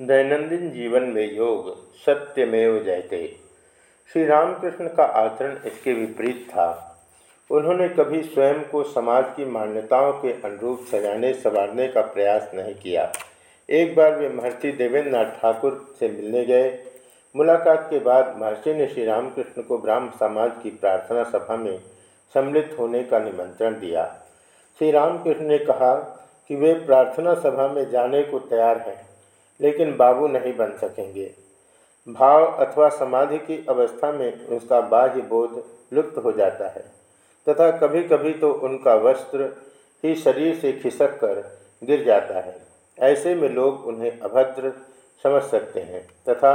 दैनंदिन जीवन में योग सत्यमेव जयते। श्री रामकृष्ण का आचरण इसके विपरीत था। उन्होंने कभी स्वयं को समाज की मान्यताओं के अनुरूप सजाने संवारने का प्रयास नहीं किया। एक बार वे महर्षि देवेंद्र नाथ ठाकुर से मिलने गए। मुलाकात के बाद महर्षि ने श्री रामकृष्ण को ब्राह्म समाज की प्रार्थना सभा में सम्मिलित होने का निमंत्रण दिया। श्री रामकृष्ण ने कहा कि वे प्रार्थना सभा में जाने को तैयार हैं। लेकिन बाबू नहीं बन सकेंगे। भाव अथवा समाधि की अवस्था में उसका बाह्य बोध लुप्त हो जाता है। तथा कभी कभी तो उनका वस्त्र ही शरीर से खिसक कर गिर जाता है। ऐसे में लोग उन्हें अभद्र समझ सकते हैं तथा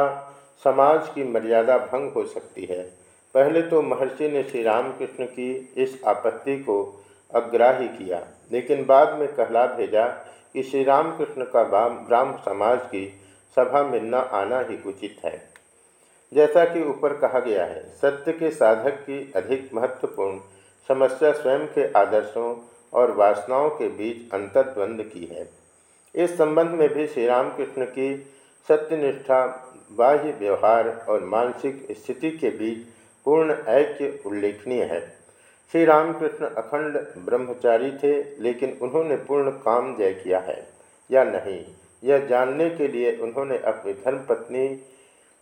समाज की मर्यादा भंग हो सकती है। पहले तो महर्षि ने श्री रामकृष्ण की इस आपत्ति को अग्राही किया। लेकिन बाद में कहला भेजा कि श्री रामकृष्ण का ब्राह्म समाज की सभा में न आना ही उचित है। जैसा कि ऊपर कहा गया है, सत्य के साधक की अधिक महत्वपूर्ण समस्या स्वयं के आदर्शों और वासनाओं के बीच अंतर्द्वंद की है। इस संबंध में भी श्री रामकृष्ण की सत्यनिष्ठा, बाह्य व्यवहार और मानसिक स्थिति के बीच पूर्ण ऐक्य उल्लेखनीय है। श्री रामकृष्ण अखंड ब्रह्मचारी थे, लेकिन उन्होंने पूर्ण काम जय किया है, या नहीं? यह जानने के लिए उन्होंने अपनी धर्मपत्नी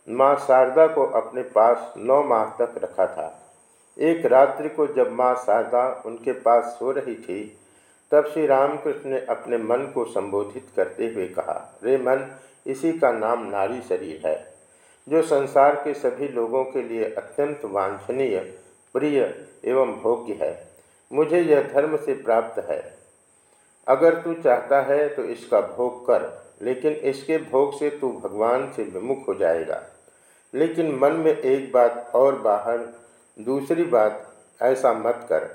माँ शारदा को अपने पास नौ माह तक रखा था। एक रात्रि को जब माँ शारदा उनके पास सो रही थी, तब श्री रामकृष्ण ने अपने मन को संबोधित करते हुए कहा, रे मन, इसी का नाम नारी शरीर है, जो संसार के सभी लोगों के लिए अत्यंत वांछनीय प्रिय एवं भोग्य है, मुझे यह धर्म से प्राप्त है। अगर तू चाहता है तो इसका भोग कर, लेकिन इसके भोग से तू भगवान से विमुख हो जाएगा। लेकिन मन में एक बात और बाहर, दूसरी बात, ऐसा मत कर।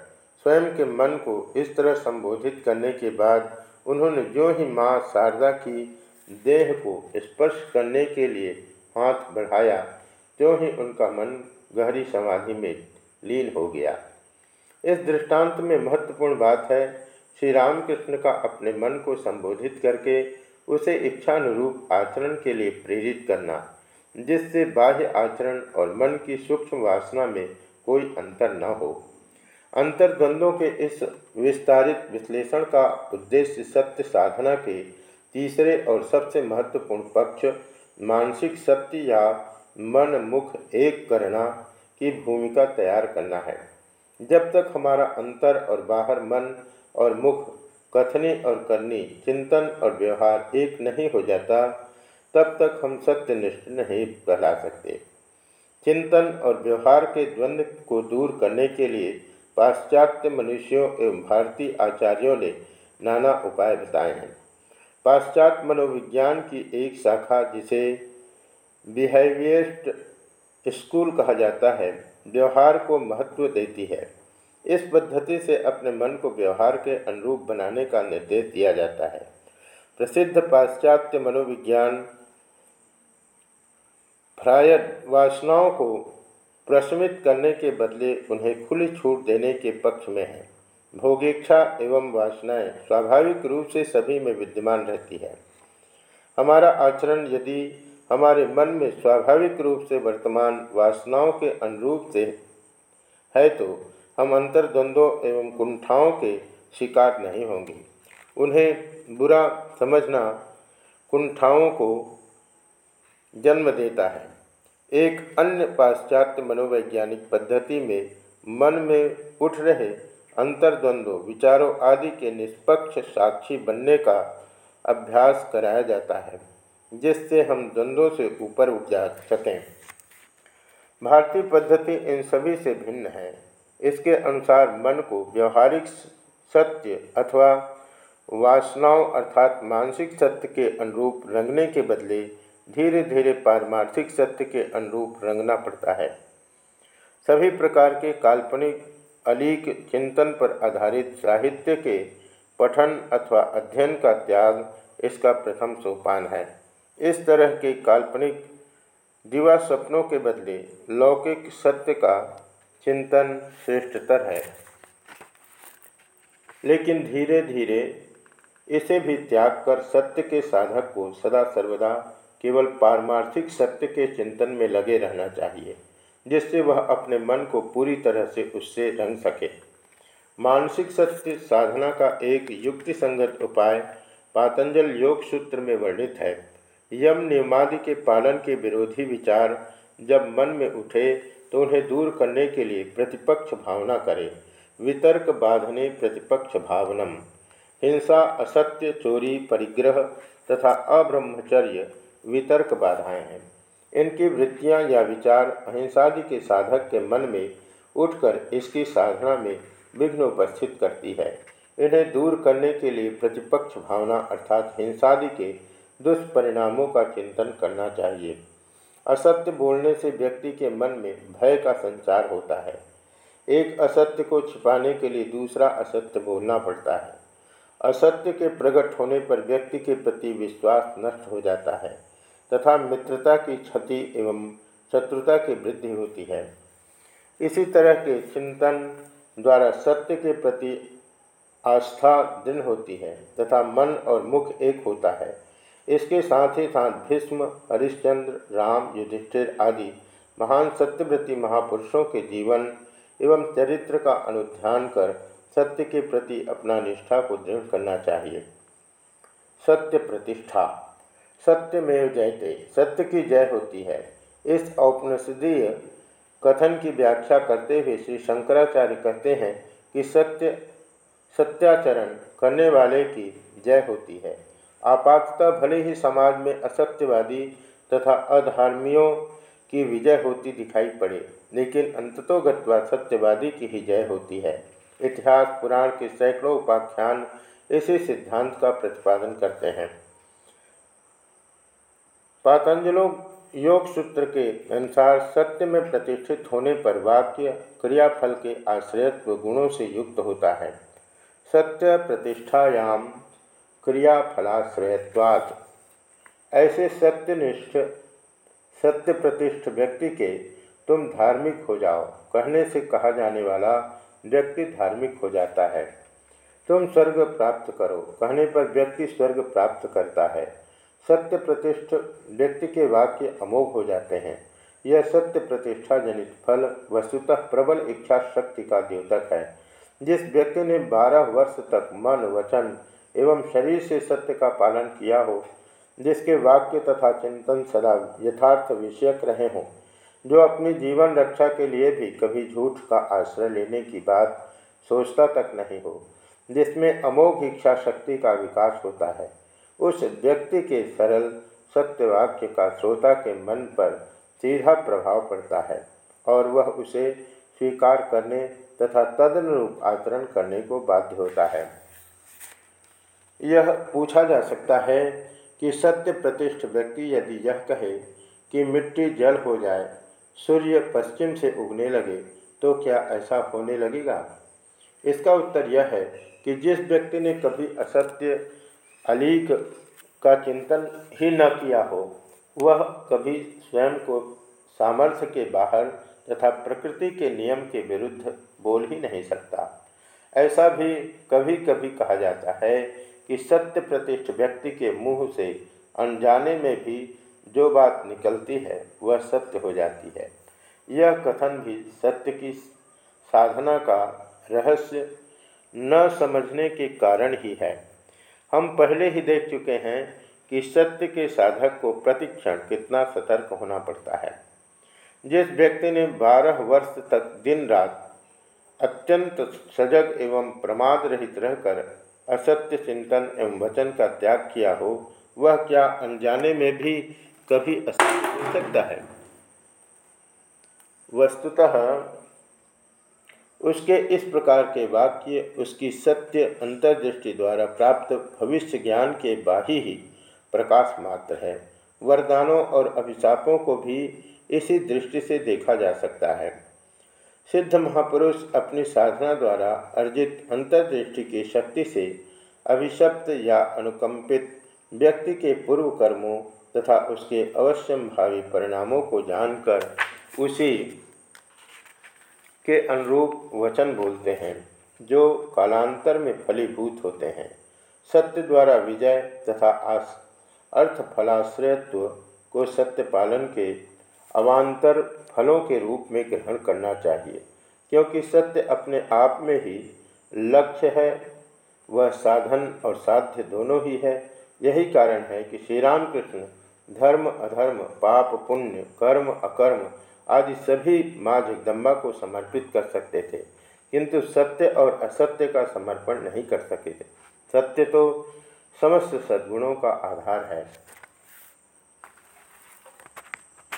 स्वयं के मन को इस तरह संबोधित करने के बाद उन्होंने जो ही माँ शारदा की देह को स्पर्श करने के लिए हाथ बढ़ाया जो ही उनका मन गहरी समाधि में लीन हो गया। इस दृष्टांत में महत्वपूर्ण बात है, श्री रामकृष्ण का अपने मन को संबोधित करके उसे इच्छानुरूप आचरण के लिए प्रेरित करना, जिससे बाह्य आचरण और मन की सूक्ष्म वासना में कोई अंतर न हो। अंतर्द्वंद्वों के इस विस्तारित विश्लेषण का उद्देश्य सत्य साधना के तीसरे और सबसे महत्वपूर्ण पक्ष, मानसिक सत्य या मन मुख एक करना की भूमिका तैयार करना है। जब तक हमारा अंतर और बाहर मन और मुख, कथनी और करनी, चिंतन और व्यवहार एक नहीं हो जाता, तब तक हम सत्यनिष्ठ नहीं कहला सकते। चिंतन और व्यवहार के द्वंद्व को दूर करने के लिए पाश्चात्य मनुष्यों एवं भारतीय आचार्यों ने नाना उपाय बताए हैं। पाश्चात्य मनोविज्ञान की एक शाखा जिसे बिहेवियरिस्ट स्कूल कहा जाता है, व्यवहार को महत्व देती है। इस पद्धति से अपने मन को व्यवहार के अनुरूप बनाने का निर्देश दिया जाता है। प्रसिद्ध पाश्चात्य मनोविज्ञान फ्रायड वासनाओं को प्रशमित करने के बदले उन्हें खुली छूट देने के पक्ष में है। भोगेक्षा एवं वासनाएँ स्वाभाविक रूप से सभी में विद्यमान रहती है। हमारा आचरण यदि हमारे मन में स्वाभाविक रूप से वर्तमान वासनाओं के अनुरूप से है तो हम अंतर्द्वंद्वों एवं कुंठाओं के शिकार नहीं होंगे। उन्हें बुरा समझना कुंठाओं को जन्म देता है। एक अन्य पाश्चात्य मनोवैज्ञानिक पद्धति में मन में उठ रहे अंतर्द्वंद्व, विचारों आदि के निष्पक्ष साक्षी बनने का अभ्यास कराया जाता है। जिससे हम द्वंद्वों से ऊपर उठ जा सकें। भारतीय पद्धति इन सभी से भिन्न है। इसके अनुसार मन को व्यवहारिक सत्य अथवा वासनाओं अर्थात मानसिक सत्य के अनुरूप रंगने के बदले धीरे धीरे पारमार्थिक सत्य के अनुरूप रंगना पड़ता है। सभी प्रकार के काल्पनिक, अलीक चिंतन पर आधारित साहित्य के पठन अथवा अध्ययन का त्याग इसका प्रथम सोपान है। इस तरह के काल्पनिक दिवा सपनों के बदले लौकिक सत्य का चिंतन श्रेष्ठतर है। लेकिन धीरे धीरे इसे भी त्याग कर सत्य के साधक को सदा सर्वदा केवल पारमार्थिक सत्य के चिंतन में लगे रहना चाहिए, जिससे वह अपने मन को पूरी तरह से उससे रंग सके। मानसिक सत्य साधना का एक युक्ति संगत उपाय पातंजल योग सूत्र में वर्णित है। यम नियमादि के पालन के विरोधी विचार जब मन में उठे तो उन्हें दूर करने के लिए प्रतिपक्ष भावना करें। वितर्क बाधने प्रतिपक्ष भावनम। हिंसा, असत्य, चोरी, परिग्रह तथा अब्रह्मचर्य वितर्क बाधाएँ हैं। इनकी वृत्तियाँ या विचार अहिंसादि के साधक के मन में उठकर इसकी साधना में विघ्न उपस्थित करती है। इन्हें दूर करने के लिए प्रतिपक्ष भावना अर्थात हिंसादि के दुष्परिणामों का चिंतन करना चाहिए। असत्य बोलने से व्यक्ति के मन में भय का संचार होता है। एक असत्य को छिपाने के लिए दूसरा असत्य बोलना पड़ता है। असत्य के प्रकट होने पर व्यक्ति के प्रति विश्वास नष्ट हो जाता है तथा मित्रता की क्षति एवं शत्रुता की वृद्धि होती है। इसी तरह के चिंतन द्वारा सत्य के प्रति आस्था दृढ़ होती है तथा मन और मुख एक होता है। इसके साथ ही साथ भीष्म, हरिश्चंद्र, राम, युधिष्ठिर आदि महान सत्यव्रती महापुरुषों के जीवन एवं चरित्र का अनुध्यान कर सत्य के प्रति अपना निष्ठा को दृढ़ करना चाहिए। सत्य प्रतिष्ठा। सत्य में जयते। सत्य की जय होती है। इस औपनिषदीय कथन की व्याख्या करते हुए श्री शंकराचार्य कहते हैं कि सत्य, सत्याचरण करने वाले की जय होती है। आपातः भले ही समाज में असत्यवादी तथा अधर्मियों की विजय होती दिखाई पड़े, लेकिन अंततोगत्वा सत्यवादी की ही जय होती है। इतिहास, पुराण के सैकड़ों उपाख्यान इसी सिद्धांत का प्रतिपादन करते हैं। पातंजलों योग सूत्र के अनुसार सत्य में प्रतिष्ठित होने पर वाक्य क्रियाफल के आश्रयत्व गुणों से युक्त होता है। सत्य प्रतिष्ठायाम क्रियाफलाश्रयत्वात्। ऐसे सत्यनिष्ठ सत्य प्रतिष्ठ व्यक्ति के तुम धार्मिक हो जाओ। कहने से कहा जाने वाला व्यक्ति धार्मिक हो जाता है। तुम स्वर्ग प्राप्त करो। कहने पर व्यक्ति स्वर्ग प्राप्त करता है। सत्य प्रतिष्ठ व्यक्ति के वाक्य अमोघ हो जाते हैं। यह सत्य प्रतिष्ठा जनित फल, वस्तुतः प्रबल इच्छा शक्ति का द्योतक है। जिस व्यक्ति ने बारह वर्ष तक मन, वचन एवं शरीर से सत्य का पालन किया हो, जिसके वाक्य तथा चिंतन सदा यथार्थ विषयक रहे हों, जो अपनी जीवन रक्षा के लिए भी कभी झूठ का आश्रय लेने की बात सोचता तक नहीं हो, जिसमें अमोघ इच्छा शक्ति का विकास होता है, उस व्यक्ति के सरल सत्यवाक्य का श्रोता के मन पर सीधा प्रभाव पड़ता है, और वह उसे स्वीकार करने तथा तदनुरूप आचरण करने को बाध्य होता है। यह पूछा जा सकता है कि सत्य प्रतिष्ठ व्यक्ति यदि यह कहे कि मिट्टी जल हो जाए, सूर्य पश्चिम से उगने लगे तो क्या ऐसा होने लगेगा? इसका उत्तर यह है कि जिस व्यक्ति ने कभी असत्य अलीक का चिंतन ही न किया हो, वह कभी स्वयं को सामर्थ्य के बाहर तथा प्रकृति के नियम के विरुद्ध बोल ही नहीं सकता। ऐसा भी कभी कभी कहा जाता है कि सत्य प्रतिष्ठ व्यक्ति के मुँह से अनजाने में भी जो बात निकलती है, वह सत्य हो जाती है। यह कथन भी सत्य की साधना का रहस्य न समझने के कारण ही है। हम पहले ही देख चुके हैं कि सत्य के साधक को प्रतिक्षण कितना सतर्क होना पड़ता है। जिस व्यक्ति ने बारह वर्ष तक दिन रात अत्यंत सजग एवं प्रमाद रहित रहकर असत्य चिंतन एवं वचन का त्याग किया हो, वह क्या अनजाने में भी कभी असत्य हो सकता है? वस्तुतः उसके इस प्रकार के वाक्य उसकी सत्य अंतर्दृष्टि द्वारा प्राप्त भविष्य ज्ञान के बाही ही प्रकाश मात्र है। वरदानों और अभिशापों को भी इसी दृष्टि से देखा जा सकता है। सिद्ध महापुरुष अपनी साधना द्वारा अर्जित अंतर्दृष्टि की शक्ति से अभिशप्त या अनुकंपित व्यक्ति के पूर्व कर्मों तथा उसके अवश्यम भावी परिणामों को जानकर उसी के अनुरूप वचन बोलते हैं, जो कालांतर में फलीभूत होते हैं। सत्य द्वारा विजय तथा अर्थ फलाश्रयत्व को सत्य पालन के अवान्तर फलों के रूप में ग्रहण करना चाहिए, क्योंकि सत्य अपने आप में ही लक्ष्य है। वह साधन और साध्य दोनों ही है। यही कारण है कि श्री रामकृष्ण धर्म, अधर्म, पाप, पुण्य, कर्म, अकर्म आदि सभी माँ जगदम्बा को समर्पित कर सकते थे, किंतु सत्य और असत्य का समर्पण नहीं कर सके थे। सत्य तो समस्त सद्गुणों का आधार है।